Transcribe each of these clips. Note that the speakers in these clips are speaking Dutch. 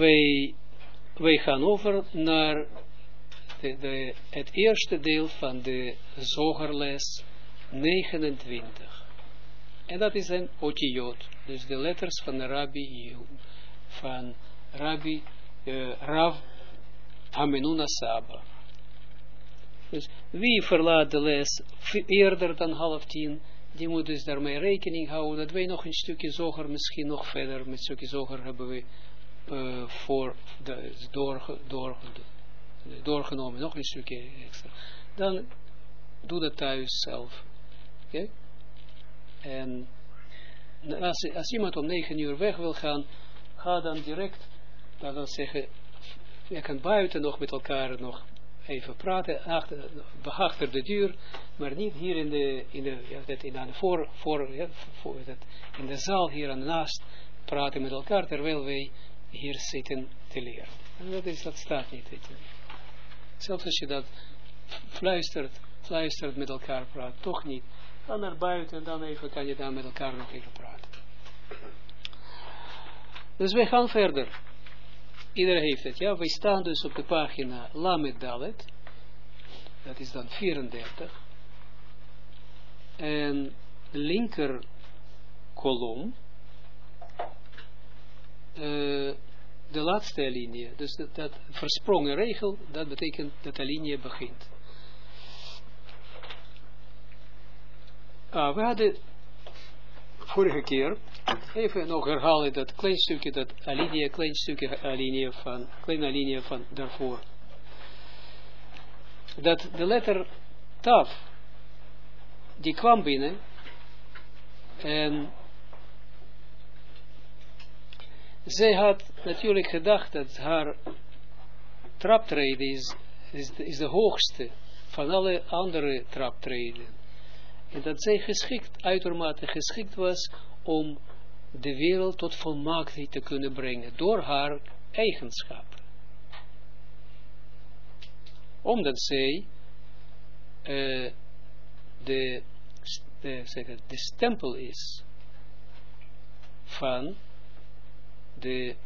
wij, gaan over naar de, het eerste deel van de zogerles 29. En dat is een otiot, dus de letters van de rabbi, van rabbi uh, Rav Amenuna Saba. Dus wie verlaat de les eerder dan half tien, die moet dus daarmee rekening houden, dat wij nog een stukje zoger, misschien nog verder met een stukje zoger hebben we uh, voor de, door, door, doorgenomen, nog een stukje extra. Dan doe dat thuis zelf. Oké? En als, als iemand om negen uur weg wil gaan, ga dan direct, dat wil zeggen, je kan buiten nog met elkaar nog even praten, achter, de deur, maar niet hier in de, in de, ja, dat in de, voor, voor, ja, voor in de zaal hier aan naast praten met elkaar, terwijl wij hier zitten te leren. En dat, is, dat staat niet. Zelfs als je dat fluistert, fluistert met elkaar praat, toch niet. Ga naar buiten en dan even kan je daar met elkaar nog even praten. Dus wij gaan verder. Iedereen heeft het, ja. Wij staan dus op de pagina Lamed Dalet. Dat is dan 34. En de linker kolom. Uh, de laatste linie. Dus dat, versprongen regel, dat betekent dat de linie begint. Ah, we hadden vorige keer, even nog herhalen dat klein stukje, dat alinea, klein stukje alinea van, kleine alinea van daarvoor. Dat de letter taf, die kwam binnen, en zij had natuurlijk gedacht dat haar traptreden is, is, de, is de hoogste van alle andere traptreden. En dat zij geschikt, uitermate geschikt was om de wereld tot volmaaktheid te kunnen brengen door haar eigenschappen. Omdat zij uh, de, de, zeg het, de stempel is van de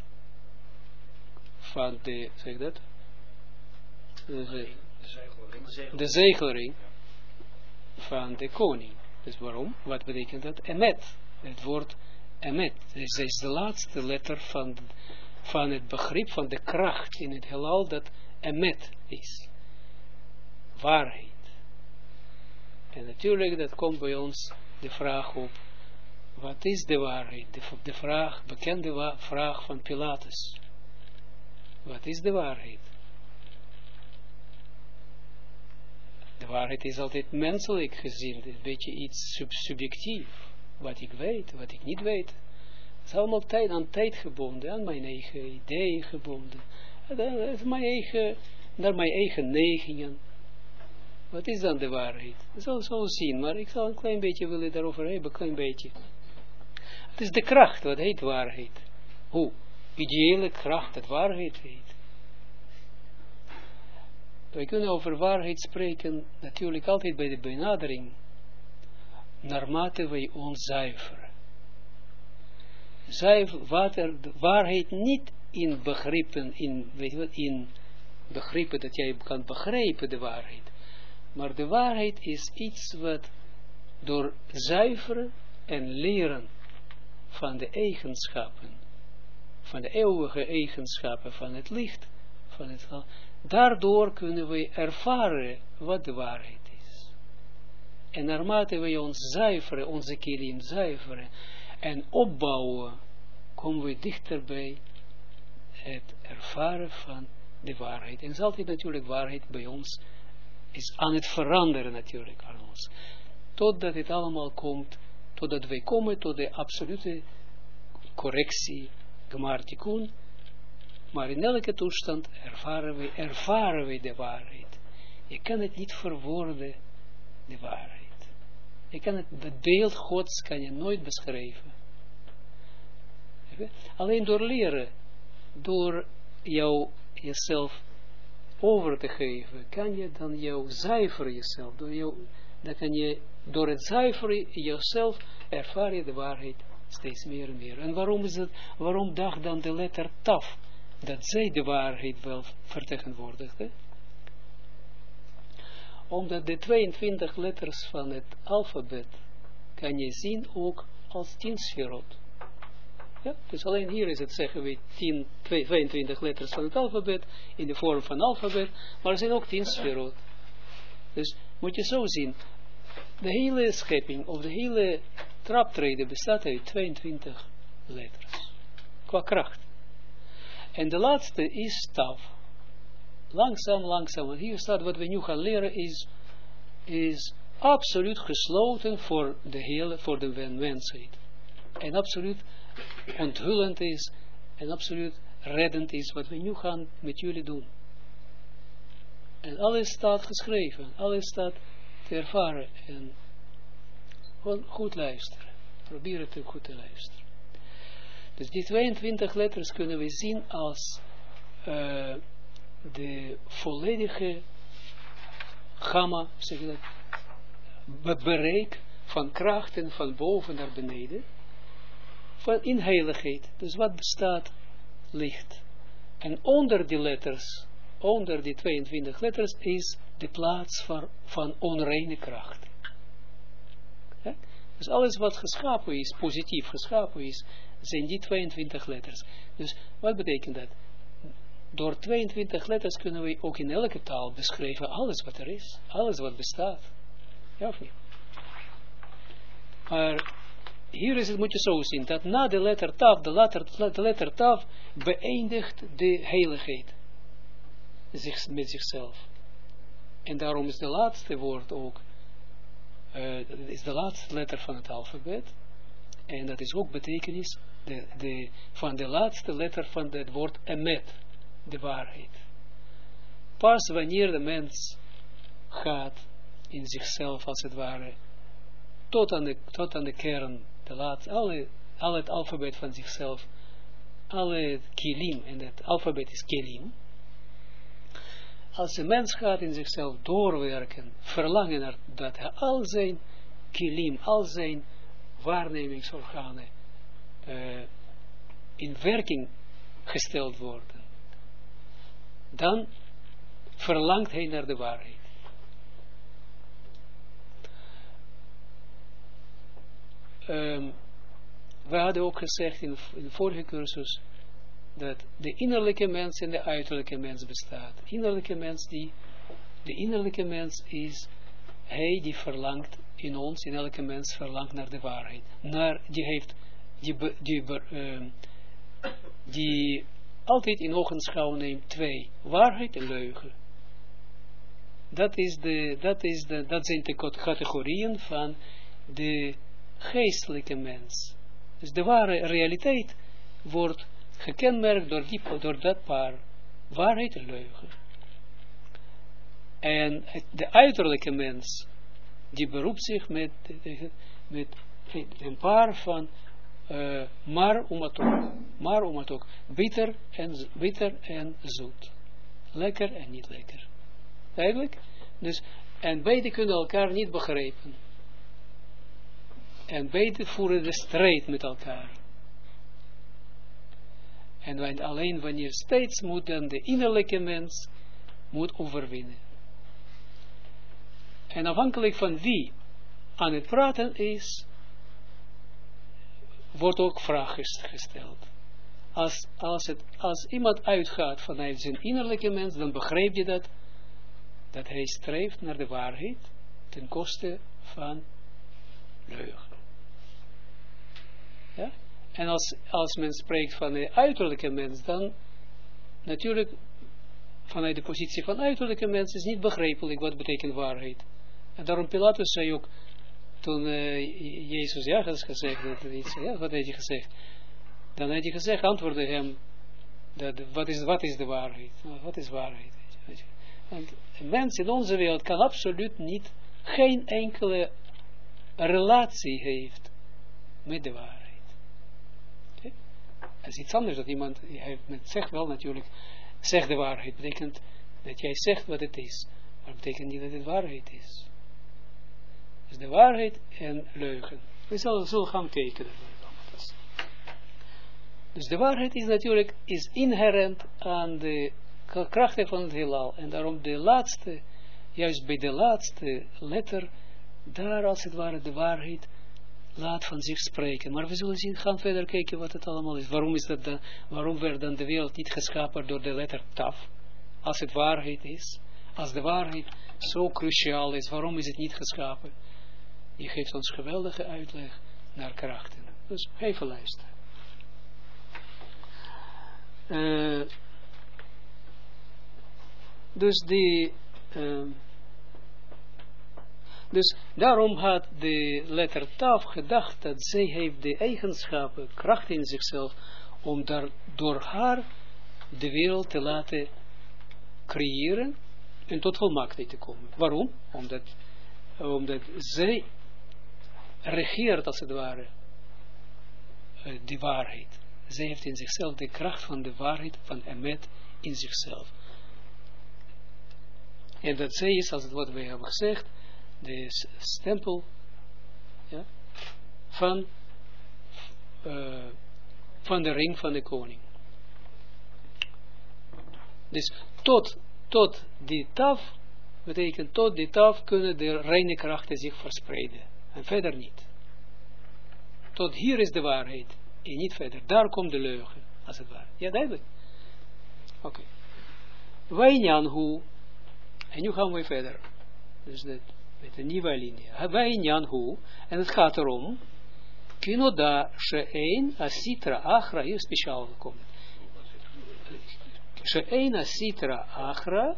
van de, zeg dat? De, de zegelring van de koning. Dus waarom? Wat betekent dat? Emet. Het woord emet. Dus is de laatste letter van, van het begrip van de kracht in het heelal dat emet is. Waarheid. En natuurlijk, dat komt bij ons de vraag op, wat is de waarheid? De, de vraag, bekende vraag van Pilatus. Wat is de waarheid? de waarheid is altijd menselijk gezien, een beetje iets sub subjectief. Wat ik weet, wat ik niet weet. Het is allemaal tijd, aan tijd gebonden, aan mijn eigen ideeën gebonden. Het mijn eigen, naar mijn eigen neigingen. Wat is dan de waarheid? Ik zal zo zien, maar ik zal een klein beetje willen daarover hebben, een klein beetje. Het is de kracht, wat heet waarheid. Hoe? Ideële kracht, dat waarheid heet. Wij kunnen over waarheid spreken natuurlijk altijd bij de benadering, naarmate wij ons zuiveren. Zuiver, water, waarheid niet in begrippen, in, weet je wat, in begrippen dat jij kan begrijpen de waarheid. Maar de waarheid is iets wat door zuiveren en leren van de eigenschappen, van de eeuwige eigenschappen van het licht, van het Daardoor kunnen we ervaren wat de waarheid is. En naarmate we ons zuiveren, onze kilim zuiveren en opbouwen, komen we dichterbij het ervaren van de waarheid. En is altijd natuurlijk waarheid bij ons, is aan het veranderen natuurlijk aan ons. Totdat het allemaal komt, totdat wij komen tot de absolute correctie, gemartikun, maar in elke toestand ervaren we, ervaren we de waarheid. Je kan het niet verwoorden, de waarheid. Je kan het, het beeld Gods kan je nooit beschrijven. Alleen door leren, door jou jezelf over te geven, kan je dan jou zuiveren jezelf. Door, jou, dan kan je, door het zuiveren jezelf ervaar je de waarheid steeds meer en meer. En waarom is het, waarom dacht dan de letter taf? dat zij de waarheid wel vertegenwoordigde. Omdat de 22 letters van het alfabet kan je zien ook als 10 sferot. Ja, dus alleen hier is het, zeggen we, 10, 22 letters van het alfabet, in de vorm van alfabet, maar er zijn ook 10 sferot. Dus moet je zo zien, de hele schepping, of de hele traptreden bestaat uit 22 letters, qua kracht. En de laatste is taf. Langzaam, langzaam, want hier staat wat we nu gaan leren is, is absoluut gesloten voor de hele, voor de mensheid. En absoluut onthullend is en absoluut reddend is wat we nu gaan met jullie doen. En alles staat geschreven, alles staat te ervaren en gewoon goed luisteren. Probeer het goed te luisteren. Dus die 22 letters kunnen we zien als uh, de volledige gamma, zeg je dat, bereik van krachten van boven naar beneden, van in heiligheid. Dus wat bestaat? Licht. En onder die letters, onder die 22 letters, is de plaats van, van onreine kracht. Dus alles wat geschapen is, positief geschapen is, zijn die 22 letters. Dus wat betekent dat? Door 22 letters kunnen we ook in elke taal beschrijven alles wat er is, alles wat bestaat. Ja of niet? Maar hier is het, moet je zo zien, dat na de letter taf, de letter, de letter taf beëindigt de heiligheid zich, met zichzelf. En daarom is de laatste woord ook, uh, is de laatste letter van het alfabet. En dat is ook betekenis de, de, van de laatste letter van het woord emet, de waarheid. Pas wanneer de mens gaat in zichzelf als het ware, tot aan de, tot aan de kern, de laatste, alle, al het alfabet van zichzelf, alle kilim, en het alfabet is kilim, als een mens gaat in zichzelf doorwerken, verlangen naar dat hij al zijn kilim, al zijn waarnemingsorganen uh, in werking gesteld worden, dan verlangt hij naar de waarheid. Um, we hadden ook gezegd in, in de vorige cursus, dat de innerlijke mens en de uiterlijke mens bestaat. Innerlijke mens die, de innerlijke mens is hij die verlangt in ons, in elke mens verlangt naar de waarheid. Naar, die heeft, die, die, uh, die altijd in ogenschouw neemt twee, waarheid en leugen. Dat, is de, dat, is de, dat zijn de categorieën van de geestelijke mens. Dus de ware realiteit wordt gekenmerkt door, die, door dat paar waarheid en leugen. En de uiterlijke mens, die beroept zich met, met een paar van uh, maar om het ook, maar om het ook, bitter en, bitter en zoet. Lekker en niet lekker. Eigenlijk? Dus, en beide kunnen elkaar niet begrijpen. En beide voeren de strijd met elkaar. En alleen wanneer steeds moet dan de innerlijke mens moet overwinnen. En afhankelijk van wie aan het praten is, wordt ook vraag gesteld. Als, als, het, als iemand uitgaat vanuit zijn innerlijke mens, dan begrijp je dat, dat hij streeft naar de waarheid ten koste van leugen. Ja? En als, als men spreekt van de uiterlijke mens, dan natuurlijk vanuit de positie van uiterlijke mens is niet begrijpelijk wat betekent waarheid. En daarom Pilatus zei ook, toen uh, Jezus ja had gezegd, dat wat heeft hij gezegd? Dan had hij gezegd, antwoordde hem, dat, wat, is, wat is de waarheid? Nou, wat is waarheid? En een mens in onze wereld kan absoluut niet, geen enkele relatie heeft met de waarheid. Het is iets anders dat iemand, hij zegt wel natuurlijk, zeg de waarheid, betekent dat jij zegt wat het is, maar betekent niet dat het waarheid is. Dus de waarheid en leugen. We zullen, zullen gaan kijken. Dus de waarheid is natuurlijk is inherent aan de krachten van het heelal. En daarom de laatste, juist bij de laatste letter, daar als het ware de waarheid laat van zich spreken. Maar we zullen zien, gaan verder kijken wat het allemaal is. Waarom, is dat dan, waarom werd dan de wereld niet geschapen door de letter taf? Als het waarheid is. Als de waarheid zo cruciaal is, waarom is het niet geschapen? Je geeft ons geweldige uitleg naar krachten. Dus even luisteren. Uh, dus die... Uh, dus daarom had de letter Taf gedacht dat zij heeft de eigenschappen, kracht in zichzelf, om daar, door haar de wereld te laten creëren en tot volmaaktheid te komen. Waarom? Omdat, omdat zij regeert als het ware uh, die waarheid. Zij heeft in zichzelf de kracht van de waarheid, van Emet, in zichzelf. En dat zij is, als het wat wij hebben gezegd, de stempel ja, van, uh, van de ring van de koning. Dus tot, tot die taf, betekent tot die taf kunnen de reine krachten zich verspreiden. En verder niet. Tot hier is de waarheid. En niet verder. Daar komt de leugen, als het ware. Ja, duidelijk. Oké. Okay. Wijnjanhu. En nu gaan we verder. Dus dat met een nieuwe linie. Wijnjanhu. En het gaat erom. Kinoda she'ein asitra achra. Hier speciaal gekomen. She'ein asitra achra.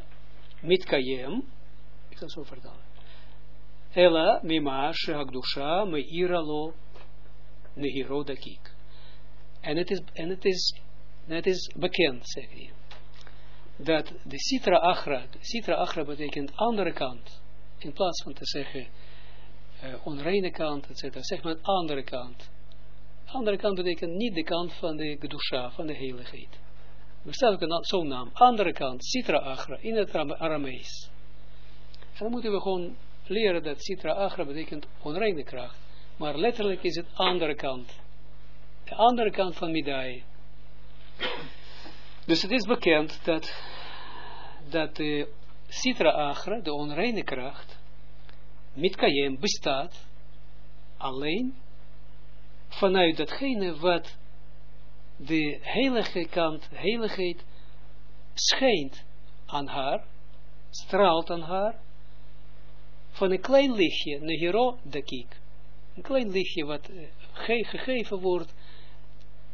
Mitkayem. Ik zal zo vertalen. Ela mima she'agdusha nehiro dakik. En het is, en het is, het is bekend, zeg je, dat de Sitra Achra, Sitra Achra betekent andere kant, in plaats van te zeggen uh, onreine kant, etc., zeg maar andere kant. Andere kant betekent niet de kant van de Gedusha, van de heiligheid. Er staat ook zo'n naam, andere kant, Sitra Achra, in het Aramees. En dan moeten we gewoon leren dat Sitra Achra betekent onreine kracht. Maar letterlijk is het andere kant de andere kant van Midai. Dus het is bekend dat, dat de Sitra Agra, de onreine kracht, Mitkayem bestaat alleen vanuit datgene wat de heilige kant, heiligheid, schijnt aan haar, straalt aan haar, van een klein lichtje, Nehiro Dakik. Een klein lichtje wat uh, gegeven wordt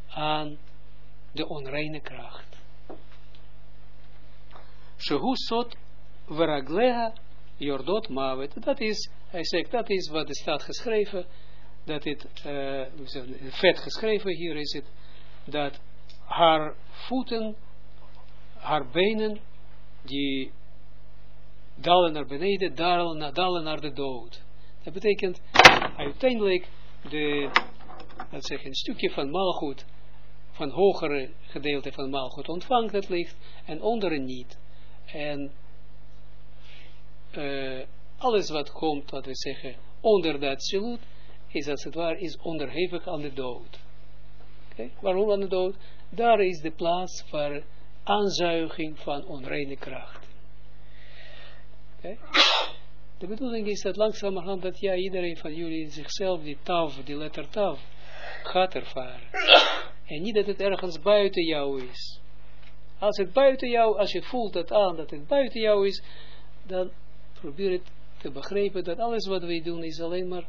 aan de onreine kracht. Shehu sot veragleha jordot mavet. Dat is, hij zegt, dat is wat er staat geschreven, dat het, uh, vet geschreven hier is het, dat haar voeten, haar benen, die dalen naar beneden, dalen, dalen naar de dood. Dat betekent uiteindelijk de, dat zeg, een stukje van maalgoed van hogere gedeelte van maalgoed ontvangt het licht en onderen niet. En uh, alles wat komt, wat we zeggen, onder dat salut, is als het ware, is onderhevig aan de dood. Waarom aan de dood? Daar is de plaats voor aanzuiging van onreine kracht. De bedoeling is dat langzamerhand dat ja, iedereen van jullie zichzelf die taf, die letter taf, gaat ervaren. En niet dat het ergens buiten jou is. Als het buiten jou, als je voelt dat aan dat het buiten jou is, dan probeer het te begrijpen dat alles wat wij doen is alleen maar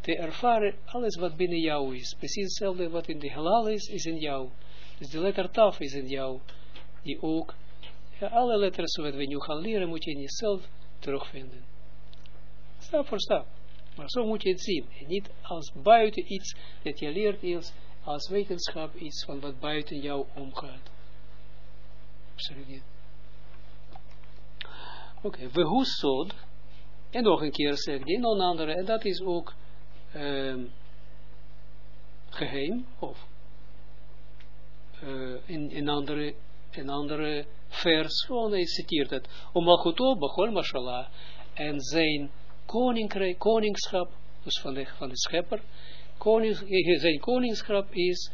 te ervaren, alles wat binnen jou is. Precies hetzelfde wat in de halal is, is in jou. Dus de letter taf is in jou, die ook, alle letters wat we nu gaan leren, moet je in jezelf terugvinden. Stap voor stap. Maar zo moet je het zien. En niet als buiten iets dat je leert is als wetenschap iets van wat buiten jou omgaat. Absoluut niet. Oké, sod, en nog een keer zegt die een andere, en dat is ook um, geheim, of uh, in, in andere, in andere vers, gewoon hij citeert het, om Malchuto, Mashallah, en zijn koninkrijk, koningschap, dus van de, van de schepper, koning, zijn koningschap is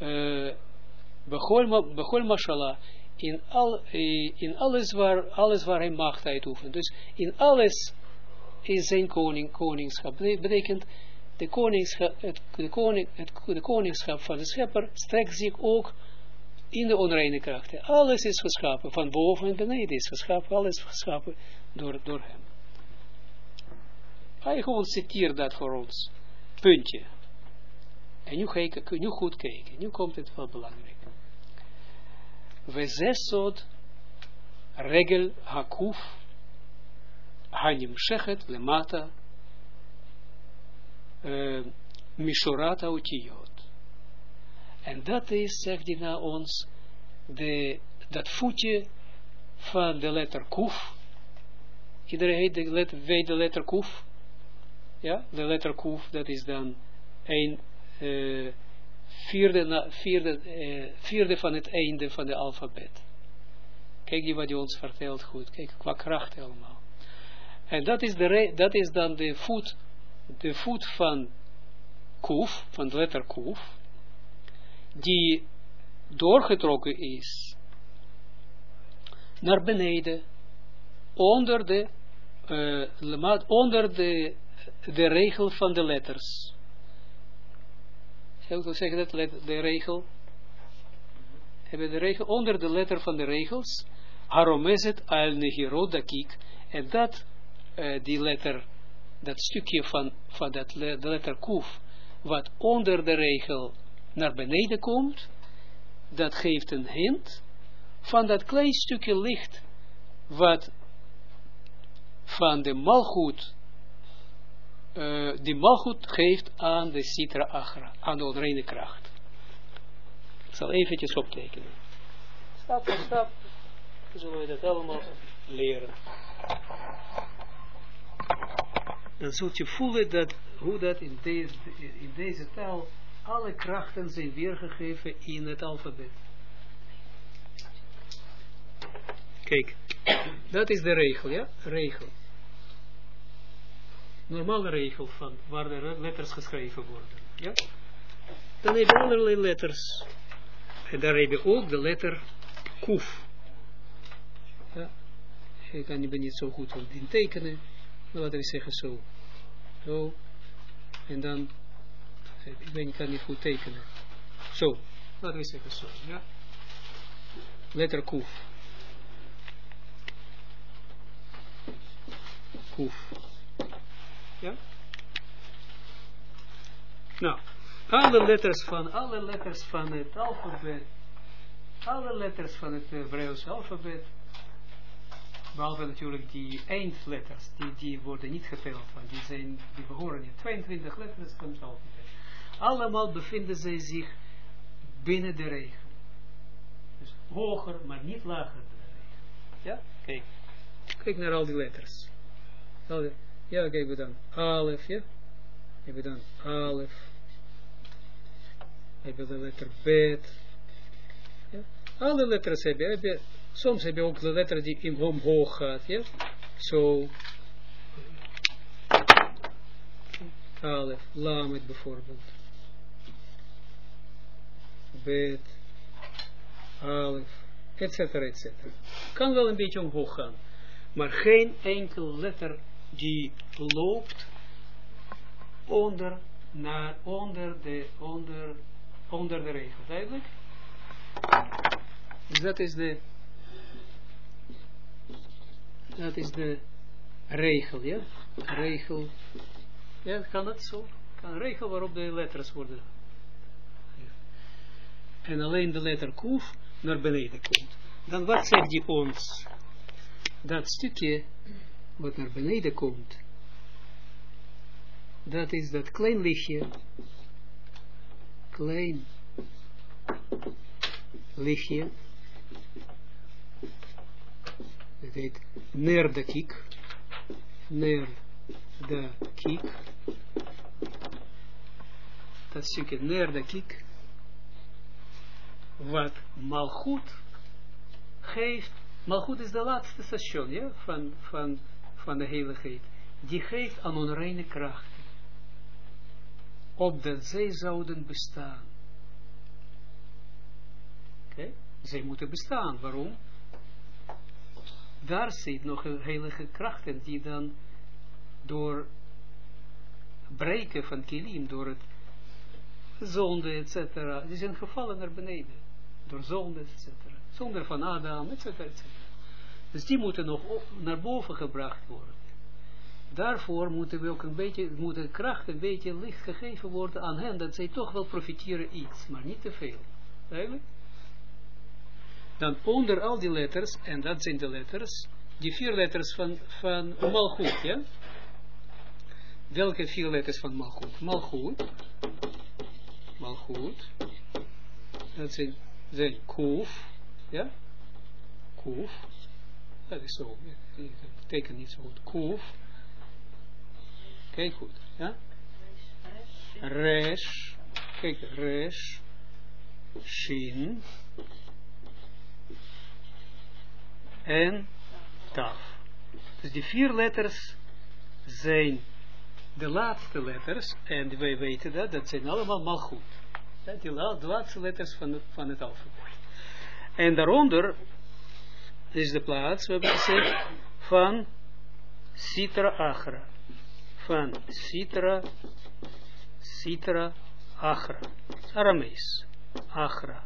uh, Bechol Mashallah, in, al, in alles, waar, alles waar hij macht uitoefent. Dus in alles is zijn koning, koningschap. Betekent, de koningschap, het, de, koning, het, koningschap van de schepper strekt zich ook in de onreine krachten. Alles is geschapen, van boven en beneden is geschapen, alles is geschapen door, door hem. Hij gewoon citeert dat voor ons. Puntje. En nu, kijken, nu goed kijken. Nu komt het wel belangrijk. We zesod regel hakuf hanim shechet lemata uh, mishorata utiyot. En dat is, zegt hij naar ons, de, dat voetje van de letter kuf. Iedereen heet de letter, weet de letter kuf. Ja, de letter kuf, dat is dan een uh, vierde, uh, vierde van het einde van de alfabet. Kijk je wat hij ons vertelt goed. Kijk, qua kracht helemaal. En dat is, de dat is dan de voet, de van kuf, van de letter kuf, die doorgetrokken is naar beneden, onder de, uh, onder de, de regel van de letters. Zou ik zeggen dat, de regel, hebben de regel, onder de letter van de regels, haromezet al nehirodakik, en dat, uh, die letter, dat stukje van, van dat de letter kuf, wat onder de regel naar beneden komt, dat geeft een hint van dat klein stukje licht, wat van de malgoed uh, die malgoed geeft aan de citra agra, aan de onreine kracht. Ik zal eventjes optekenen. Stap voor stap zullen we dat allemaal leren. Dan zult je voelen dat, hoe dat in deze, in deze taal alle krachten zijn weergegeven in het alfabet. Kijk, dat is de regel, ja? Regel normale regel van waar de letters geschreven worden. Ja? Dan heb je allerlei letters. En daar heb je ook de letter kuf. Ja. Ik kan niet, niet zo goed in tekenen. Maar laten we zeggen zo. Zo. En dan, ik ben, ik kan niet goed tekenen. Zo. Laten we zeggen zo. Ja. Letter kuf. Kuf. Ja? Nou, alle letters van, alle letters van het alfabet, alle letters van het Hebreeuws alfabet, behalve natuurlijk die eindletters, die, die worden niet geteld, want die, zijn, die behoren niet. 22 letters van het alfabet. Allemaal bevinden zij zich binnen de regel. Dus hoger, maar niet lager dan de regel. Ja? Kijk. Kijk naar al die letters. Al die, ja, kijk we dan. Alef, ja. Hebben dan alef. Hebben de letter bet. Ja. Alle letters hebben, heb soms heb je ook de letter die in omhoog gaat, ja. Zo. Alef, lamet bijvoorbeeld. Bet. Alef, etcetera, etcetera. Kan wel een beetje omhoog gaan. Maar geen enkel letter die loopt onder, naar, onder, de, onder, onder de regel. Dus dat is de dat is de regel, ja? Regel. Ja, kan het zo? Kan een regel waarop de letters worden. En alleen de letter koef naar beneden komt. Dan wat zegt die ons? Dat stukje wat naar beneden komt, dat is dat klein lichtje, klein lichtje, dat heet nerdakik, nerdakik, dat stukje nerdakik, wat malgoed geeft, malgoed is de laatste station, ja, van, van van de heiligheid, die geeft aan onreine krachten, opdat zij zouden bestaan. Oké? Zij moeten bestaan. Waarom? Daar zit nog een heilige krachten die dan door breken van kilim, door het zonde, etc. Die zijn gevallen naar beneden. Door zonde, etc. Zonder van Adam, etc. Dus die moeten nog naar boven gebracht worden. Daarvoor moeten we ook een beetje, moet kracht een beetje licht gegeven worden aan hen, dat zij toch wel profiteren iets, maar niet te veel. Eigenlijk? Dan onder al die letters, en dat zijn de letters, die vier letters van, van Malchut, ja? Welke vier letters van Malchut? Malchut, Malchut, dat zijn, zijn Kuf, ja? Kuf, dat is zo, ik teken niet zo goed, Kuf, kijk goed, ja? Resh, kijk, Resh, Shin, en Taf. Dus die vier letters zijn de laatste letters, en wij weten dat, dat zijn allemaal mal goed. Dat die de laatste letters van, van het alfabet. En daaronder is de plaats, we hebben gezegd, van Sitra Achra. Van Sitra, Sitra Achra. Aramees. Achra.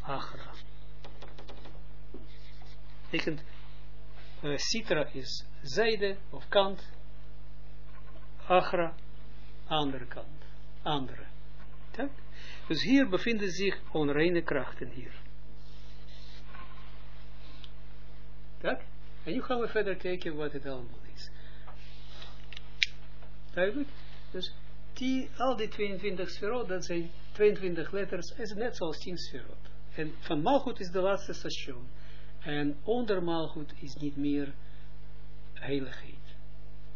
Achra. Betekent, uh, Sitra is zijde of kant. Achra, andere kant. Andere. Dus hier bevinden zich onreine krachten hier. Tak? En nu gaan we verder kijken wat het allemaal is. Duidelijk? Dus die, al die 22 sferot, dat zijn 22 letters, is net zoals 10 sferot. En van Malchut is de laatste station. En onder Malchut is niet meer heiligheid.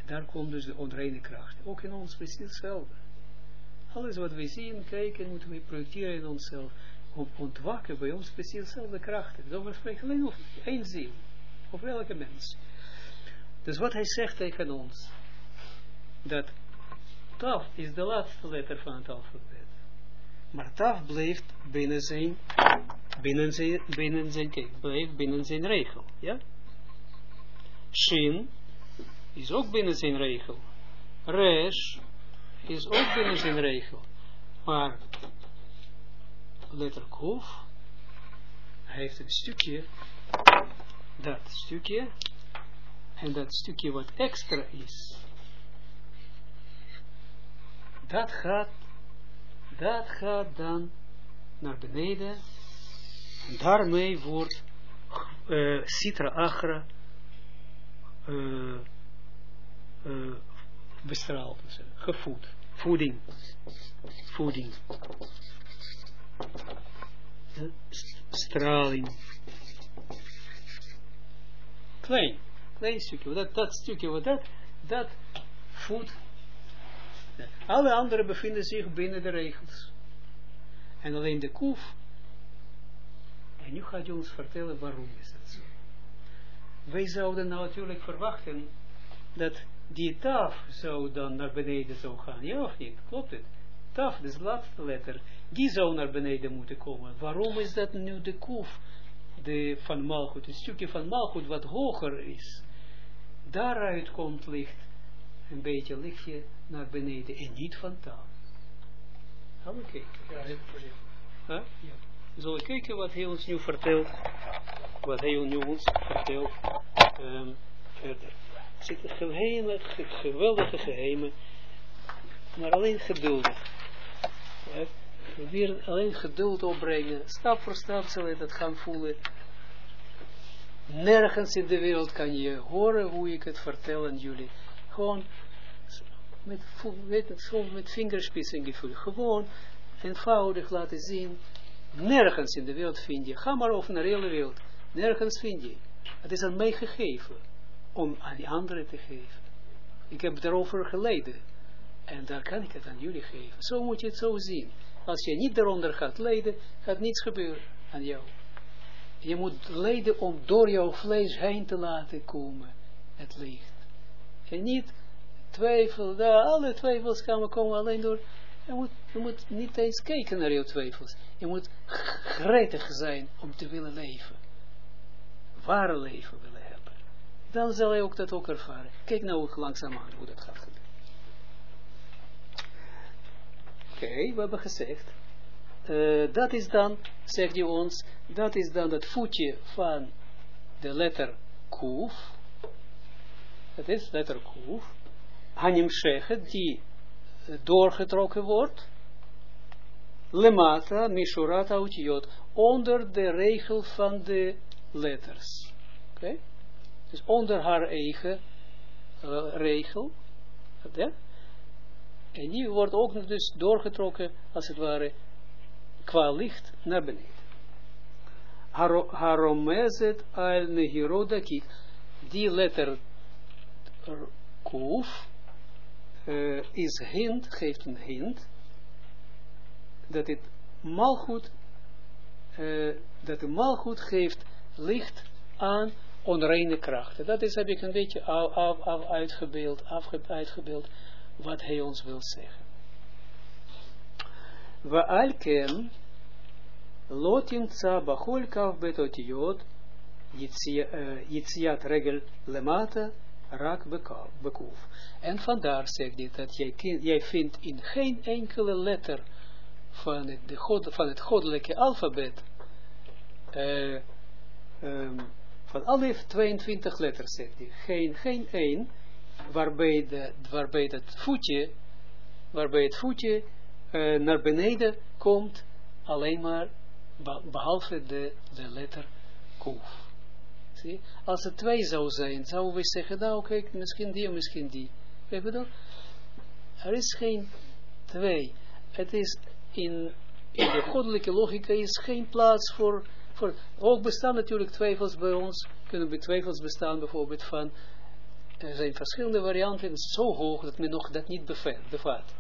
Daar komt dus de onreine kracht. Ook in ons precies hetzelfde. Alles wat we zien, kijken, moeten we projecteren in onszelf. Om ontwakken bij ons precies dezelfde krachten. We spreken alleen over één ziel. Over elke mens. Dus wat hij zegt tegen ons. Dat Taf is de laatste letter van het alfabet. Maar Taf blijft binnen zijn, binnen zijn, binnen zijn, blijft binnen zijn regel. Ja? Shin is ook binnen zijn regel. Resh is ook binnen zijn regel. Maar letter Kuf heeft een stukje, dat stukje, en dat stukje wat extra is, dat gaat, dat gaat dan naar beneden, en daarmee wordt uh, Sitra Achra uh, uh, bestraald, dus, gevoed, voeding, voeding, straling, klein, klein stukje, dat, dat stukje, wat dat, dat voedt, alle anderen bevinden zich binnen de regels, en alleen de koef, en nu gaat je ons vertellen waarom is dat zo. Wij zouden nou natuurlijk verwachten dat die taf zou dan naar beneden zou gaan. Ja of niet? Klopt het? Taf, dus de laatste letter, die zou naar beneden moeten komen. Waarom is dat nu de koef de, van Malchut, een stukje van Malchut wat hoger is? Daaruit komt licht, een beetje lichtje naar beneden en niet van taf. Gaan we kijken. Ja, huh? ja. Zullen we kijken wat hij ons nu vertelt, wat hij ons vertelt um, verder zitten geheime, geweldige geheimen, maar alleen geduldig. Ja, weer alleen geduld opbrengen, stap voor stap zal je dat gaan voelen. Nergens in de wereld kan je horen hoe ik het vertel aan jullie. Gewoon met, weet het, gewoon met. Gewoon eenvoudig laten zien. Nergens in de wereld vind je. Ga maar over naar de hele wereld. Nergens vind je. Het is aan mij gegeven om aan die anderen te geven. Ik heb daarover geleden. En daar kan ik het aan jullie geven. Zo moet je het zo zien. Als je niet daaronder gaat lijden, gaat niets gebeuren aan jou. Je moet lijden om door jouw vlees heen te laten komen, het licht. En niet twijfel, alle twijfels komen, komen alleen door Je moet, niet eens kijken naar je twijfels. Je moet gretig zijn om te willen leven. Ware leven willen hebben. Dan zal je ook dat ook ervaren. Kijk nou langzaam aan hoe dat gaat gebeuren. Oké, okay, we hebben gezegd. Uh, dat is dan, zegt hij ons, dat is dan het voetje van de letter Kuf. Dat is letter Kuf. Hanim Shechet, die doorgetrokken wordt. Lemata, Mishurat Autiot, onder de regel van de letters. Oké? Dus onder haar eigen uh, regel. Ja? En die wordt ook dus doorgetrokken, als het ware, qua licht naar beneden. Haromezet al nehirodakik. Die letter kuf uh, is hint, geeft een hint, dat het malgoed, uh, dat de malgoed geeft licht aan onreine krachten. Dat is, heb ik een beetje af, af, af uitgebeeld, uitgebeeld, wat hij ons wil zeggen. We alken lotim tsa bachol kav betotiot yitziat regel lemata rak bekuf. En vandaar zegt hij dat jij, vindt in geen enkele letter van het, de God, van het goddelijke alfabet, uh, um, van alle 22 letters zegt hij, geen, geen één, waarbij, de, waarbij het voetje, waarbij het voetje uh, naar beneden komt, alleen maar, behalve de, de letter kuf. Zie? Als het twee zou zijn, zouden we zeggen, nou kijk, misschien die, misschien die. Ik bedoel, er is geen twee. Het is in, in de goddelijke logica is geen plaats voor, voor, ook bestaan natuurlijk twijfels bij ons, kunnen bij twijfels bestaan bijvoorbeeld van, er zijn verschillende varianten, zo hoog dat men nog dat niet bevat.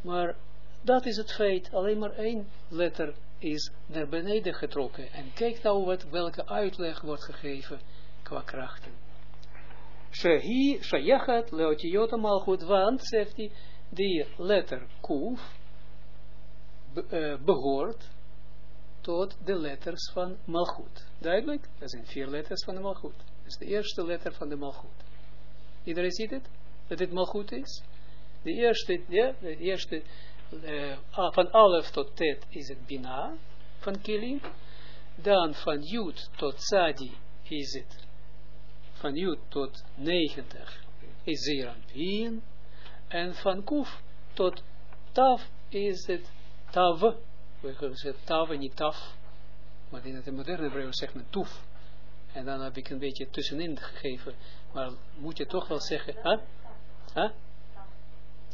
Maar dat is het feit, alleen maar één letter is naar beneden getrokken. En kijk nou wat, welke uitleg wordt gegeven qua krachten. Shehi, shayachat, leotiota malchut, want, zegt hij, die letter kuf be, uh, behoort tot de letters van malchut. Duidelijk? Dat zijn vier letters van de malchut. Dat is de eerste letter van de malchut. Iedereen ziet het? Dat dit malchut is? De eerste, ja, de eerste uh, van alef tot tet is het bina van kilim. Dan van jut tot sadi is het van jut tot 90 is zeerampien. En van kuf tot taf is het tav. We zeggen tav en niet taf. Maar in het moderne Hebreeuws zegt men tuf. En dan heb ik een beetje tussenin gegeven. Maar moet je toch wel zeggen, hè? Huh?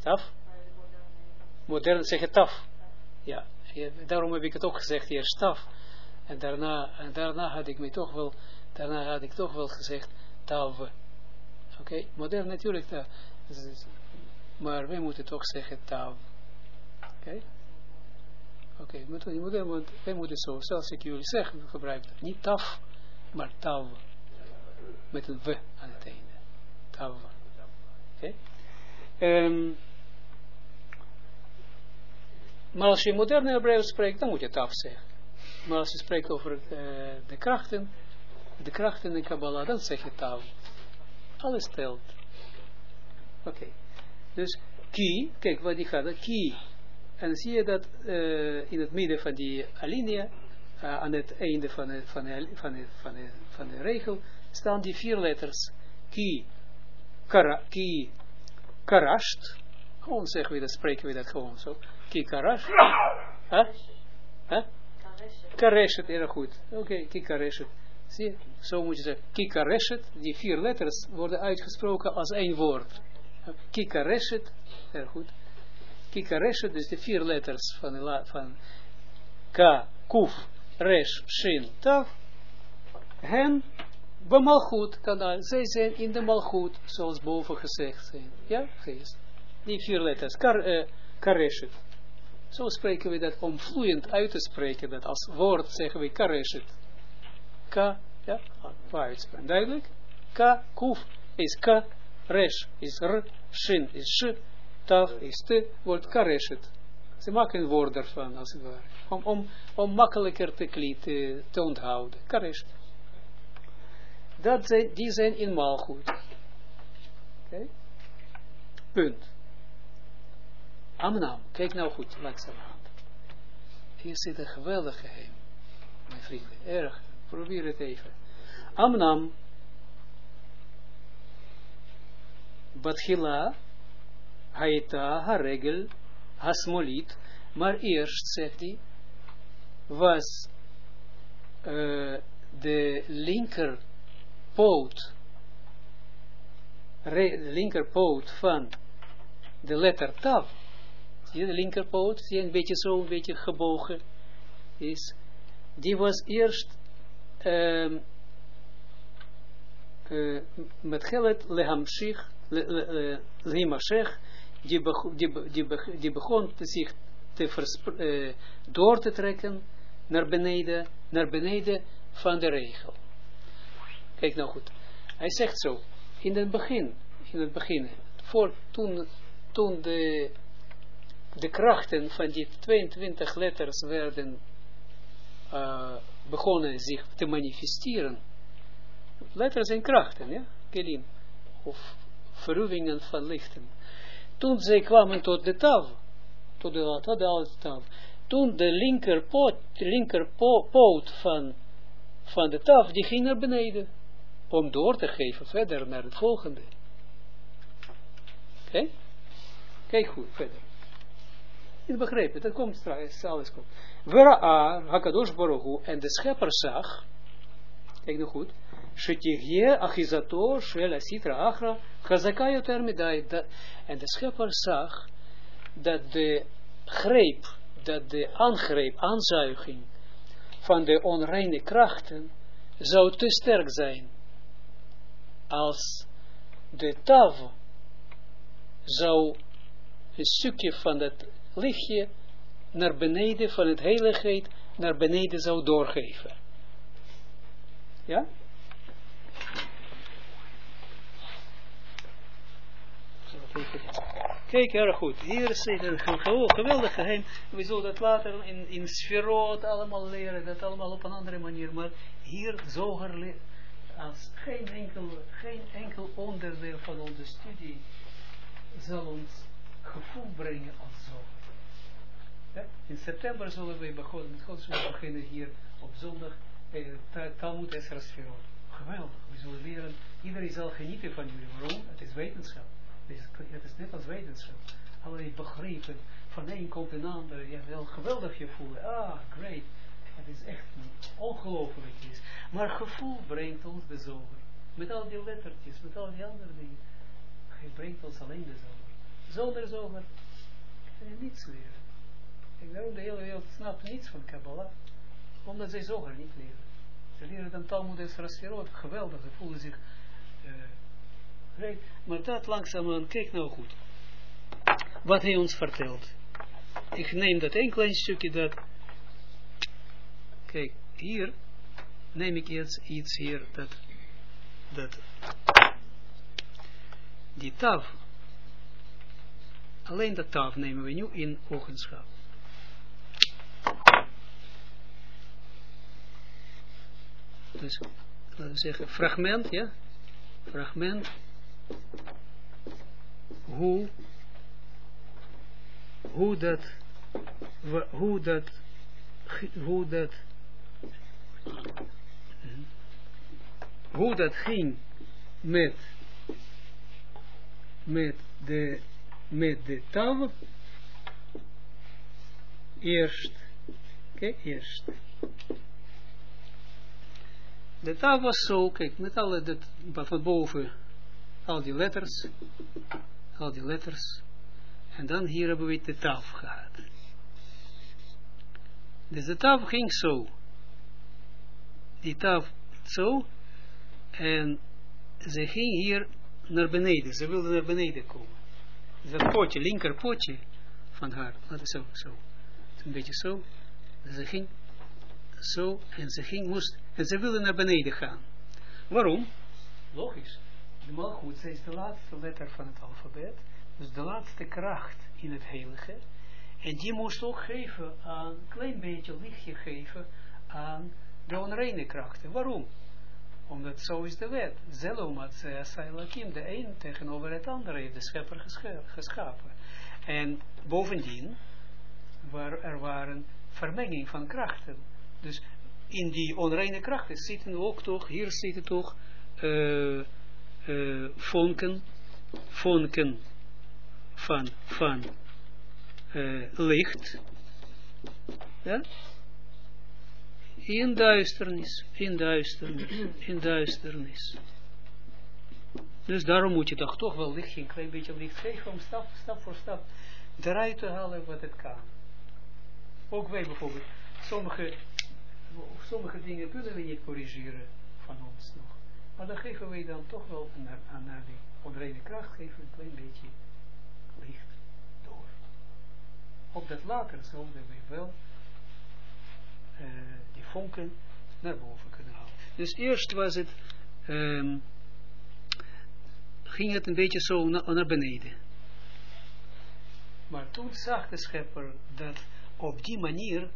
Taf? modern zeggen taf. Ja, daarom heb ik het ook gezegd hier, staf. En daarna, en daarna had ik me toch wel, daarna had ik toch wel gezegd, tav. Oké, modern natuurlijk, tav. maar wij moeten toch zeggen tav. Oké? Okay? Oké, okay, wij moeten zo, zoals ik jullie zeg, gebruiken, niet taf, maar tav. Met een w aan het einde. Tav. Oké? Um, maar als je moderne Hebreeuws spreekt, dan moet je het afzeggen. Maar als je spreekt over uh, de krachten, de krachten in Kabbalah, dan zeg je taal. Alles telt. Oké. Dus ki, kijk wat die gaat, ki. En zie je dat uh, in het midden van die alinea, uh, aan het einde van de, van, de, van, de, van, de, van de regel, staan die vier letters. Ki, kara, ki, karasht. Gewoon zeggen we dat, spreken we dat gewoon zo. Kikarash. Huh? Huh? Kareshet, erg goed. Oké, okay, kikareshet. Zie, zo moet je zeggen. Kikareshet, die vier letters worden uitgesproken als één woord. Kikareshet, erg goed. Kikareshet, dus de vier letters van, de van K, Kuf, Resh, Shin, Tav. Hen, bemalgoed, kanaal. Zij zijn in de malgoed, zoals boven gezegd zijn. Ja, geest. Die vier letters. Kar, uh, kareshet. Zo spreken we dat om vloeiend uit te spreken, dat als woord zeggen we kareshet. K, ja, uitspreken. Duidelijk? K, kuf is k, resh is r, shin is sh, tav is t, wordt kareshet. Ze maken woord ervan, als het ware. Om, om, makkelijker te, te, te onthouden. Karist. Dat zijn, die zijn in maalgoed. Oké? Okay? Punt. Amnam. Kijk nou goed, langzamerhand. Hier zit een geweldig geheim. Mijn vrienden. Erg. Probeer het even. Amnam. Batchila. Haita. Haregel. Hasmolit. Maar eerst, zegt hij, was uh, de linker poot, linkerpoot van de letter Tav, zie de linkerpoot, die een beetje zo, een beetje gebogen is, die was eerst um, uh, met gelet lehamshich, lehimashech, die, die, die, die begon te zich te uh, door te trekken naar beneden, naar beneden van de regel. Kijk nou goed. Hij zegt zo, in het begin, in het begin, voor toen, toen de, de krachten van die 22 letters werden uh, begonnen zich te manifesteren. Letters zijn krachten, ja, kelim, of verruwingen van lichten. Toen zij kwamen tot de taal, tot de, tot de taal, toen de linkerpoot, van, de taf, die ging naar beneden om door te geven verder naar het volgende. Oké? Kijk goed, verder. Je begrepen, dat komt straks, alles komt. Wera'a, Hakadosh Baruch en de schepper zag, kijk nou goed, Shetigje achizato shel achra, en de schepper zag, dat de greep, dat de aangreep, aanzuiging, van de onreine krachten, zou te sterk zijn als de tav zou een stukje van dat lichtje naar beneden, van het heiligheid, naar beneden zou doorgeven. Ja? Kijk, erg goed. Hier zit een geweldig geheim. We zullen dat later in, in sferot allemaal leren. Dat allemaal op een andere manier. Maar hier zoger als geen enkel, geen enkel onderdeel van onze studie zal ons gevoel brengen als zo. Ja? In september zullen we beginnen, met God beginnen hier op zondag eh, Talmud Esra Sferot. Geweldig, we zullen leren, iedereen zal genieten van jullie. Waarom? Het is wetenschap. Is, het is net als wetenschap. Allerlei begrepen van een komt een ander. Je wel geweldig gevoel. Ah, great. Het is echt ongelooflijk. Maar gevoel brengt ons de zomer. Met al die lettertjes, met al die andere dingen. Hij brengt ons alleen de zomer. Zonder zomer kan je niets leren. Ik denk de hele wereld snapt niets van Kabbalah. Omdat zij zoger niet leren. Ze leren dan Talmud en Srasferot. Geweldig, ze voelen zich... Uh, maar dat langzaam kijk nou goed. Wat hij ons vertelt. Ik neem dat een klein stukje dat Kijk, hier neem ik iets, iets hier dat, dat die taf, alleen dat taf nemen we nu in ogenschap. Dus, laten we zeggen, fragment, ja, fragment, hoe, hoe dat, hoe dat, hoe dat hoe dat ging met, met de, met de taal, eerst, kijk, eerst. De taal was zo, kijk, met alle, wat van boven, al die letters, al die letters, en dan hier hebben we de taf gehad. Dus de taf ging zo die taf zo, en ze ging hier naar beneden, ze wilde naar beneden komen. Dat potje, linker potje van haar, laten zo, zo, een beetje zo, ze ging zo, en ze ging, moest, en ze wilde naar beneden gaan. Waarom? Logisch. De malgoed, zij is de laatste letter van het alfabet, dus de laatste kracht in het heilige, En die moest ook geven aan, een klein beetje lichtje geven aan de onreine krachten. Waarom? Omdat zo is de wet. Zelomat Sailakim, de een tegenover het andere heeft de schepper geschapen. En bovendien, waar er waren vermenging van krachten. Dus in die onreine krachten zitten ook toch, hier zitten toch uh, uh, vonken, vonken van, van uh, licht. Ja? In duisternis, in duisternis, in duisternis. Dus daarom moet je toch toch wel licht, een klein beetje licht geven om stap, stap voor stap eruit te halen wat het kan. Ook wij bijvoorbeeld, sommige, sommige dingen kunnen we niet corrigeren van ons nog. Maar dan geven wij dan toch wel naar, aan naar die onreine kracht, geven we een klein beetje licht door. Opdat later zouden wij wel uh, die vonken naar boven kunnen halen. Dus eerst was het, um, ging het een beetje zo na, naar beneden. Maar toen zag de schepper dat op die manier,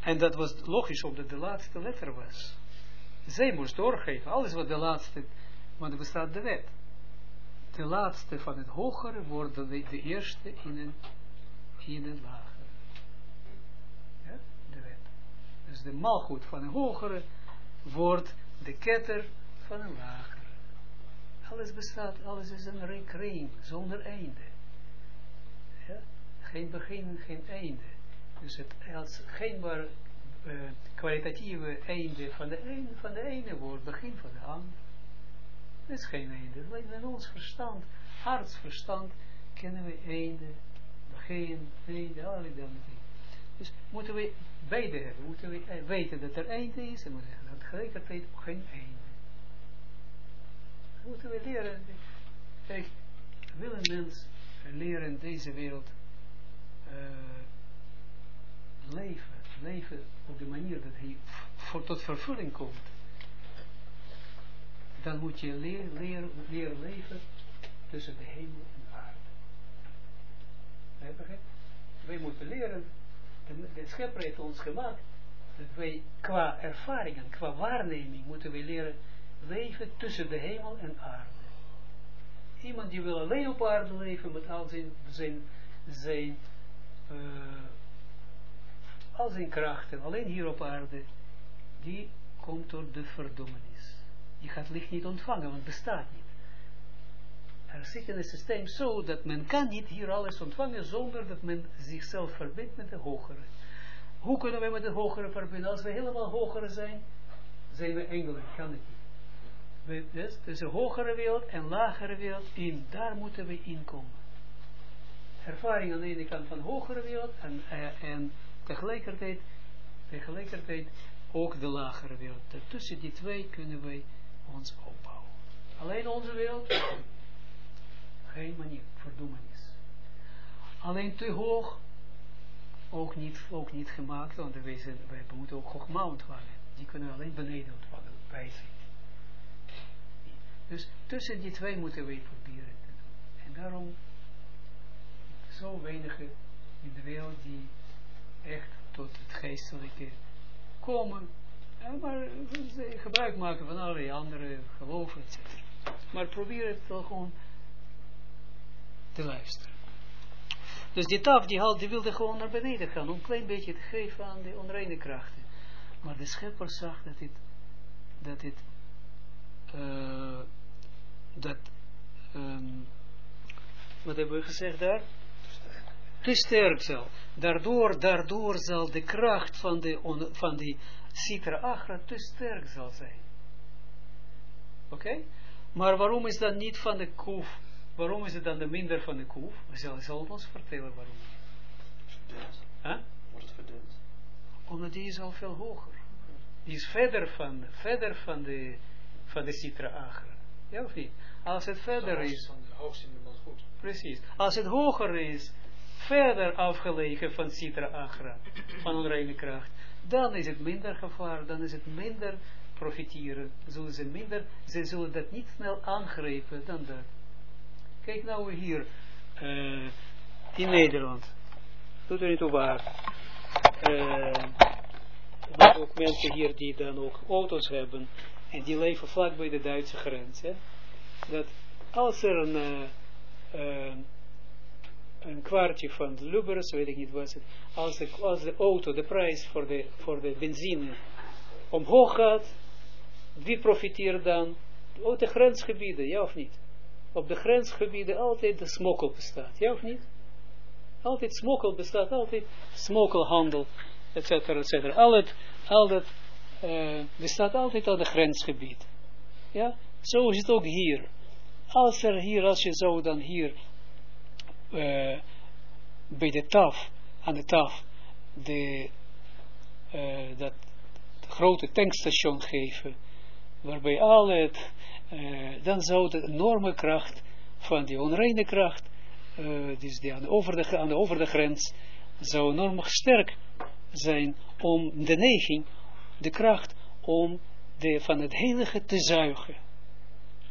en dat was logisch omdat de laatste letter was, zij moest doorgeven, alles wat de laatste, want er bestaat de wet. De laatste van het hogere wordt de, de eerste in een, in een lagere. Ja, de wet. Dus de malgoed van een hogere wordt de ketter van een lagere. Alles bestaat, alles is een kring, zonder einde. Ja? Geen begin, geen einde. Dus het als geen maar uh, kwalitatieve einde van de ene, van de ene woord, begin van de ander. Dat is geen einde. Alleen in ons verstand, hartsverstand, kennen we einde, begin, einde, alle dingen. Dus moeten we beide hebben. Moeten we eh, weten dat er einde is en moeten we dat tegelijkertijd ook geen einde. Moeten we leren. Kijk, wil een mens leren deze wereld uh, leven, leven op de manier dat hij voor, tot vervulling komt, dan moet je leren, leven tussen de hemel en aarde. Wij moeten leren, de, de schepper heeft ons gemaakt, dat wij qua ervaringen, qua waarneming, moeten wij leren leven tussen de hemel en aarde. Iemand die wil alleen op aarde leven met al zijn, zijn, zijn uh, al zijn krachten, alleen hier op aarde, die komt door de verdommenis. Die gaat licht niet ontvangen, want het bestaat niet. Er zit in het systeem zo dat men kan niet hier alles ontvangen zonder dat men zichzelf verbindt met de hogere. Hoe kunnen we met de hogere verbinden? Als we helemaal hogere zijn, zijn we engelen, kan het niet. Dus, dus een hogere wereld en lagere wereld, in, daar moeten we inkomen. Ervaring aan de ene kant van hogere wereld en, uh, en tegelijkertijd, tegelijkertijd ook de lagere wereld. Tussen die twee kunnen wij ons opbouwen. Alleen onze wereld, geen manier, verdoemenis. Alleen te hoog, ook niet, ook niet gemaakt, want wij, zijn, wij moeten ook hoogma ontvangen. Die kunnen we alleen beneden ontvangen, bij zich. Dus tussen die twee moeten wij proberen te doen. En daarom, zo weinige in de wereld die echt tot het geestelijke komen. maar gebruik maken van allerlei andere geloven, etc. Maar probeer het wel gewoon te luisteren. Dus die taf, die, had, die wilde gewoon naar beneden gaan, om een klein beetje te geven aan de onreine krachten. Maar de schepper zag dat dit, dat dit, uh, dat, um, wat hebben we gezegd daar? Te sterk zal. Daardoor, daardoor zal de kracht van, de, on, van die Sitra Agra te sterk zal zijn. Oké? Okay? Maar waarom is dat niet van de koef? Waarom is het dan de minder van de koef? Zullen, zullen ons vertellen waarom. Verdund. Huh? Wordt het verdund? Omdat die is al veel hoger. Die is verder van, verder van de, van de Sitra. Ja of niet? Als het verder is... Van de hoogste in de goed. Precies. Als het hoger is, verder afgelegen van Sitra Agra, van onreine kracht, dan is het minder gevaar, dan is het minder profiteren. Zullen ze minder, ze zullen dat niet snel aangrijpen dan dat. Kijk nou hier uh, in Nederland. doet er niet toe waar. Eh, zijn ook mensen hier die dan ook auto's hebben en die leven vlak bij de Duitse grens. Hè? Dat als er een, eh, eh, een kwartje van de Lubbers, weet ik niet wat het, als de, als de auto, de prijs voor de, benzine omhoog gaat, wie profiteert dan? Op de grensgebieden, ja of niet? Op de grensgebieden altijd de smokkel bestaat, ja of niet? Altijd smokkel bestaat, altijd smokkelhandel, et cetera, et cetera. Al, dat uh, bestaat altijd op de grensgebied. Ja, zo is het ook hier. Als er hier, als je zou dan hier uh, bij de taf, aan de taf, de, uh, dat grote tankstation geven, waarbij al het, dan zou de enorme kracht van die onreine kracht dus die aan de, over de, aan de over de grens, zou enorm sterk zijn om de neiging, de kracht om de, van het heilige te zuigen.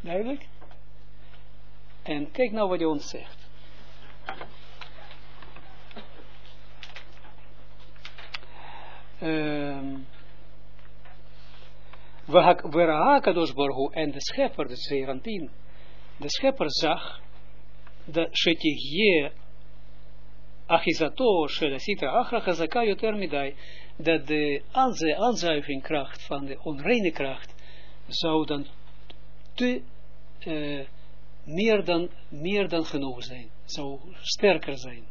Duidelijk? En kijk nou wat hij ons zegt. Ehm, Vera Kadosh Borgo en de schepper, de Serantin, de schepper zag dat Shetigie Achizato Shela Sitra Achra Chazaka Yoter Midai, dat de aanzuigingkracht van de onreine kracht zou dan te eh, meer, dan, meer dan genoeg zijn, zou sterker zijn,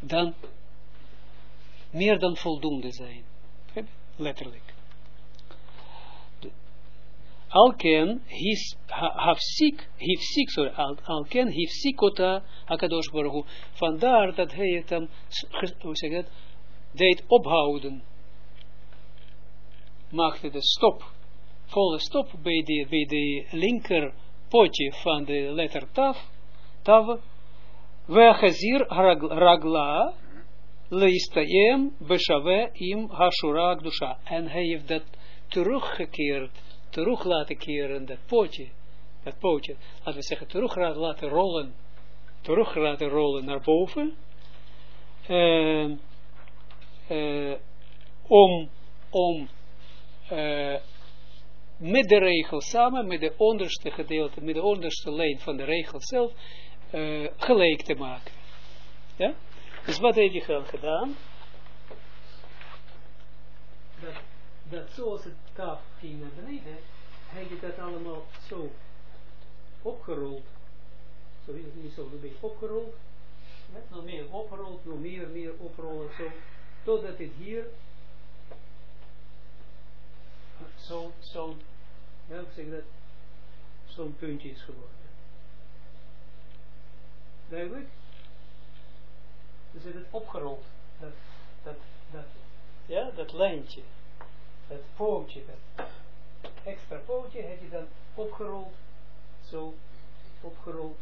dan meer dan voldoende zijn letterlijk. Alken hafsik, hifsik, sorry, alken hifsikota hakadosh baruch Vandaar dat hij het dan, hoe zeg het, deed ophouden. Maakte de stop, volle stop bij de, bij de linker potje van de letter taf, tav, Wechazir ragla, leistayem beshave im hashura dusha. En hij heeft dat teruggekeerd terug laten keren, dat pootje, dat pootje, laten we zeggen, terug laten rollen, terug laten rollen naar boven, uh, uh, om, om uh, met de regel samen, met de onderste gedeelte, met de onderste lijn van de regel zelf, gelijk te maken. Ja? Dus wat heeft hij gedaan? Dat dat zoals het kaf ging naar beneden, hij heeft dat allemaal zo opgerold. Zo is het niet zo, een beetje opgerold. Ja, nog meer opgerold, nog meer, meer oprollen, zo. Totdat het hier zo, zo, ja, zeg dat, zo'n puntje is geworden. Duidelijk? Dus het is opgerold, dat, dat, dat, ja, dat lijntje het pootje, dat extra pootje, heb je dan opgerold, zo opgerold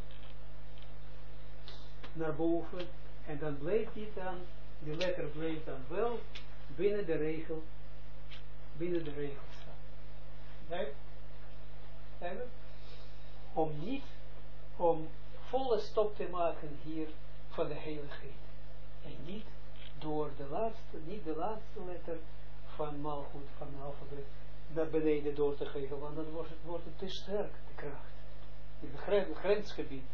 naar boven, en dan bleef die dan, die letter bleef dan wel binnen de regel, binnen de regel staan. Duidelijk? Om niet, om volle stop te maken hier van de heiligheid. Niet door de laatste, niet de laatste letter, van malgoed, van alfabet, naar beneden door te geven, want dan wordt het, wordt het te sterk, de kracht. In het grensgebied,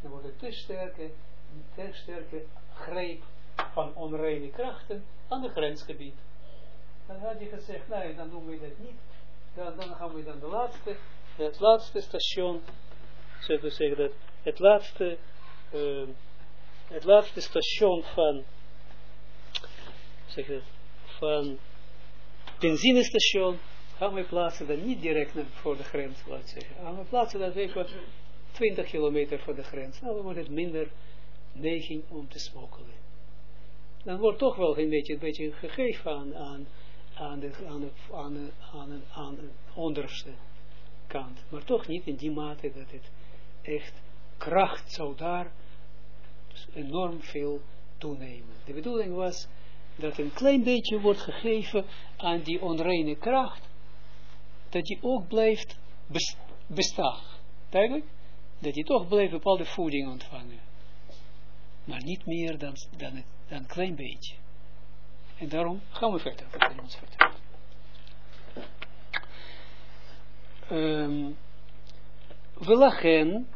dan wordt het te sterke, te sterke greep van onreine krachten aan het grensgebied. Dan had hij gezegd, nee, dan doen we dat niet. Dan, dan gaan we dan de laatste, het laatste station, zullen we zeggen dat, het laatste, uh, het laatste station van, zeg dat, van benzinestation gaan we plaatsen dat niet direct voor de grens, laat zeggen. Gaan we plaatsen dat even 20 kilometer voor de grens. Nou, dan wordt het minder neiging om te smokkelen. Dan wordt toch wel een beetje, een beetje gegeven aan, aan, aan, de, aan, de, aan, de, aan, de, aan de onderste kant. Maar toch niet in die mate dat het echt kracht zou daar enorm veel toenemen. De bedoeling was dat een klein beetje wordt gegeven aan die onreine kracht, dat die ook blijft bestaan. Duidelijk? Dat die toch blijft bepaalde voeding ontvangen. maar niet meer dan, dan, dan een klein beetje. En daarom gaan we verder. We gaan ons verder. Ehm, Welachen,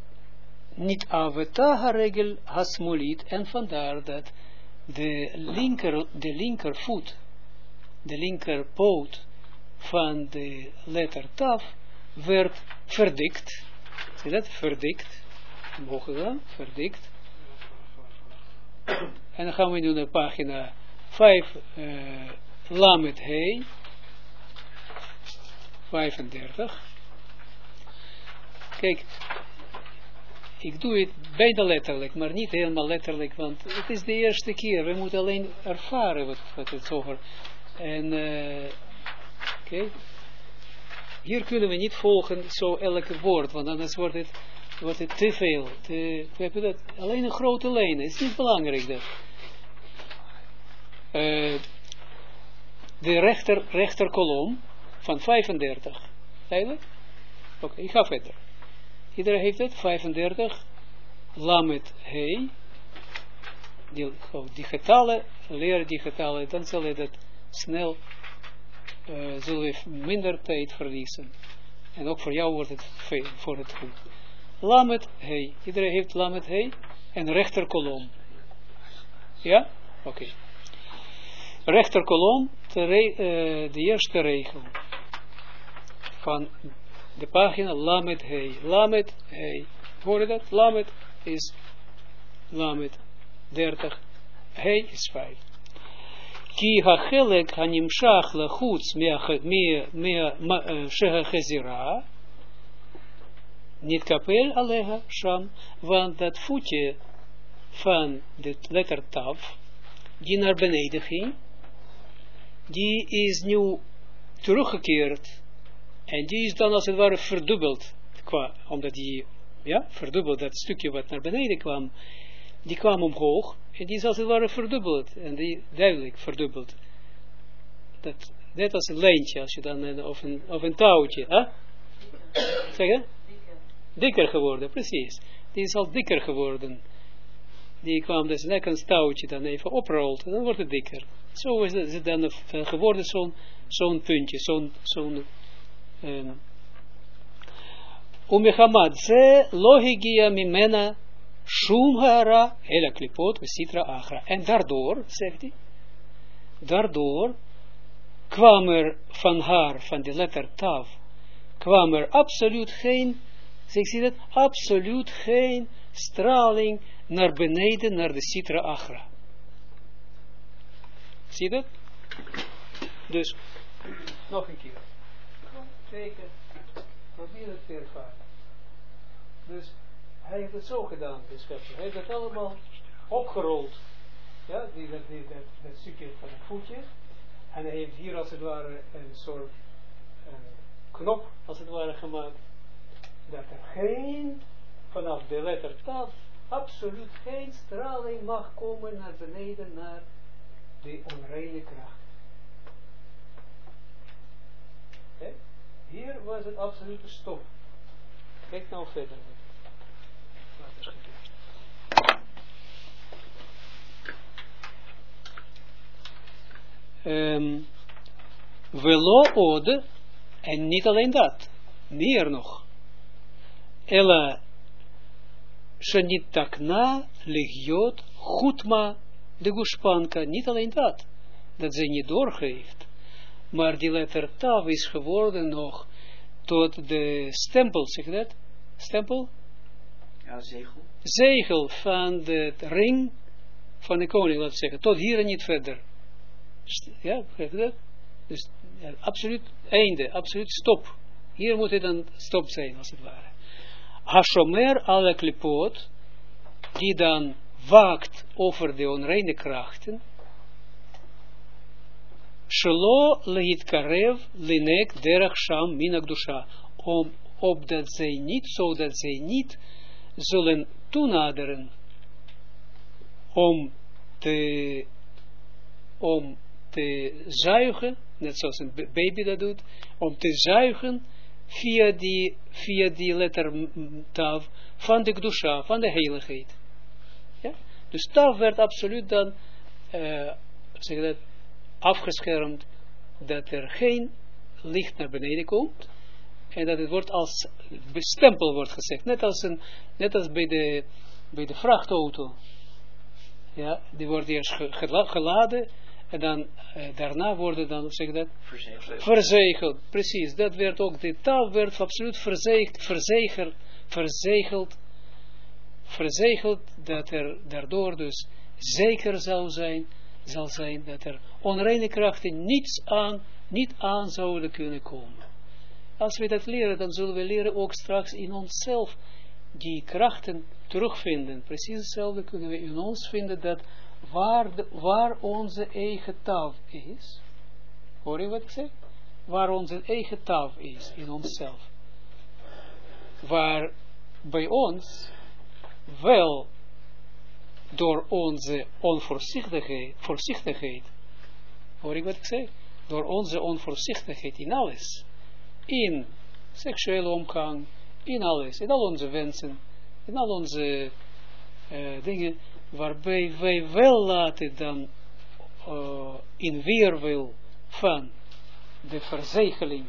niet aveta regel hasmolit, en vandaar dat de linker, de linkervoet, de linkerpoot van de letter taf, werd verdikt. Zie dat? Verdikt. Gedaan, verdikt. En dan gaan we nu naar pagina 5, uh, Lamet He, 35. Kijk, ik doe het bijna letterlijk, maar niet helemaal letterlijk, want het is de eerste keer. We moeten alleen ervaren wat, het over. En, eh oké. Hier kunnen we niet volgen zo elke woord, want anders wordt het, wordt het te veel. Te? Alleen een grote lijn, het is niet belangrijk dat. Eh, de rechter, rechterkolom van 35. Eigenlijk? Oké, ik ga verder. Iedereen heeft het? 35. Lamet He. Die, oh, digitale, leren digitale, dan zal je dat snel, uh, zullen minder tijd verliezen. En ook voor jou wordt het voor het goed. Lamet He. Iedereen heeft Lamet He. En rechterkolom. Ja? Oké. Rechterkolom, de, de eerste regel van de pagina Lamet He. Lamet He. Hoor je dat? Lamet is Lamet 30. He is 5. Ki hachelek hanimshach lachutz shehachezira niet kapel aleha sham, want dat voetje van de letter taf, die naar beneden ging, die is nu teruggekeerd en die is dan als het ware verdubbeld, qua, omdat die, ja, verdubbeld, dat stukje wat naar beneden kwam, die kwam omhoog, en die is als het ware verdubbeld, en die duidelijk verdubbeld. Dat, net als een lijntje, als je dan, een, of, een, een touwtje, hè? Zeg je? Dikker geworden, precies. Die is al dikker geworden. Die kwam dus net een touwtje dan even oprolt, en dan wordt het dikker. Zo is het dan geworden, zo'n zo'n puntje, zo'n zo'n Umechamad ze lohigia mimena shum hara ela klipot sitra achra. En daardoor, zegt hij, daardoor kwam er van haar, van de letter taf, kwam er absoluut geen, zeg zie dat, absoluut geen straling naar beneden, naar de sitra achra. Zie dat? Dus, nog een keer teken, probeer het te ervaren. Dus hij heeft het zo gedaan, de schepper. Hij heeft het allemaal opgerold. Ja, die, dat, die, dat, dat stukje van het voetje. En hij heeft hier als het ware een soort knop, als het ware, gemaakt. Dat er geen, vanaf de letter taf, absoluut geen straling mag komen naar beneden, naar de onreine kracht. Okay? Hier was het absolute stop. Kijk nou verder. Um, Velo ode, en niet alleen dat, meer nog. Ella shanitakna legiot chutma de gushpanka, niet alleen dat, dat ze niet doorgeeft maar die letter tav is geworden nog tot de stempel, zeg je dat? Stempel? Ja, zegel. Zegel van de ring van de koning, laten we zeggen. Tot hier en niet verder. Ja, begrijp je dat? Dus ja, absoluut einde, absoluut stop. Hier moet het dan stop zijn, als het ware. Hashomer alle klipot, die dan waakt over de onreine krachten, Shelo karev linek derach sham minak dusha. Om, opdat zij niet, zodat zij niet zullen toenaderen om te, om te zuigen, net zoals een baby dat doet, om te zuigen via die, via die letter tav van de gdusha, van de heiligheid. Ja? Dus taf werd absoluut dan, uh, zeg dat, afgeschermd, dat er geen licht naar beneden komt, en dat het wordt als bestempel wordt gezegd, net als, een, net als bij, de, bij de vrachtauto. Ja, die wordt eerst geladen, en dan uh, daarna worden dan, zeg dat? Verzegeld. Verzegeld, precies. Dat werd ook, de taal werd absoluut verzegeld, verzegeld, verzegeld, verzegeld, dat er daardoor dus zeker zou zijn, zal zijn, dat er onreine krachten niets aan, niet aan zouden kunnen komen. Als we dat leren, dan zullen we leren ook straks in onszelf die krachten terugvinden. Precies hetzelfde kunnen we in ons vinden, dat waar, de, waar onze eigen taal is, hoor je wat ik zeg? Waar onze eigen taal is in onszelf. Waar bij ons wel door onze onvoorzichtigheid, voorzichtigheid, hoor ik wat ik zeg? Door onze onvoorzichtigheid in alles, in seksuele omgang, in alles, in al onze wensen, in al onze uh, dingen, waarbij wij wel laten dan uh, in weerwil van de verzegeling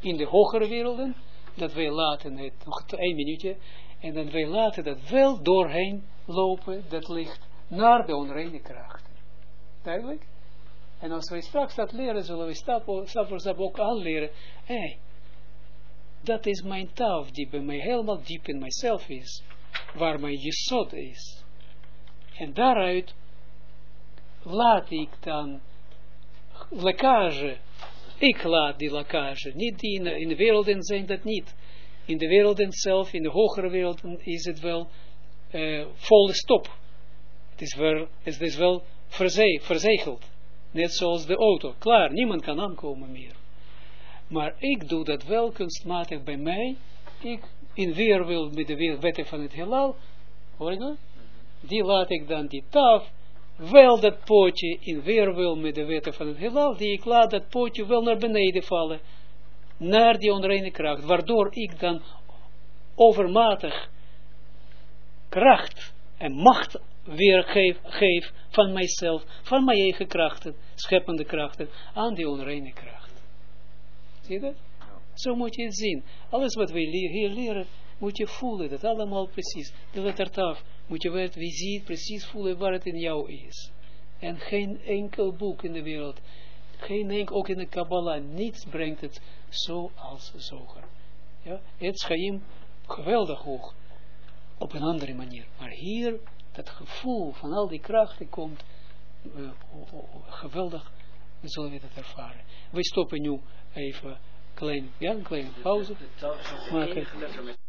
in de hogere werelden, dat wij laten het, nog één minuutje, en dat wij laten dat wel doorheen lopen, dat licht, naar de onreine krachten. Duidelijk? En als wij straks dat leren, zullen we stap, voor stap ook aanleren, hé, hey, dat is mijn taal, die bij mij helemaal diep in mijzelf is, waar mijn jesot is. En daaruit laat ik dan lekkage, ik laat die lekkage, niet die in in de wereld zijn dat niet. In de wereld zelf, in de hogere wereld is het wel uh, volle stop. Het is wel, het is wel verze verzegeld. Net zoals de auto. Klaar, niemand kan aankomen meer. Maar ik doe dat wel kunstmatig bij mij. Ik in weerwil met de wetten van het heelal. Hoor je dat? die laat ik dan die taf, wel dat pootje in weerwil met de wetten van het heelal, die ik laat dat pootje wel naar beneden vallen, naar die onreine kracht, waardoor ik dan overmatig kracht en macht weer geef, van mijzelf, van mijn eigen krachten, scheppende krachten, aan die onreine kracht. Zie je dat? Zo moet je het zien. Alles wat we hier leren, moet je voelen, dat allemaal precies. De letter taf, moet je het wie precies voelen waar het in jou is. En geen enkel boek in de wereld, geen enkel, ook in de Kabbalah, niets brengt het zo als zoger. Ja, het schaim geweldig hoog, op een andere manier. Maar hier, dat gevoel van al die krachten komt, uh, geweldig, zullen we dat ervaren. We stoppen nu even klein, ja, een kleine pauze maken.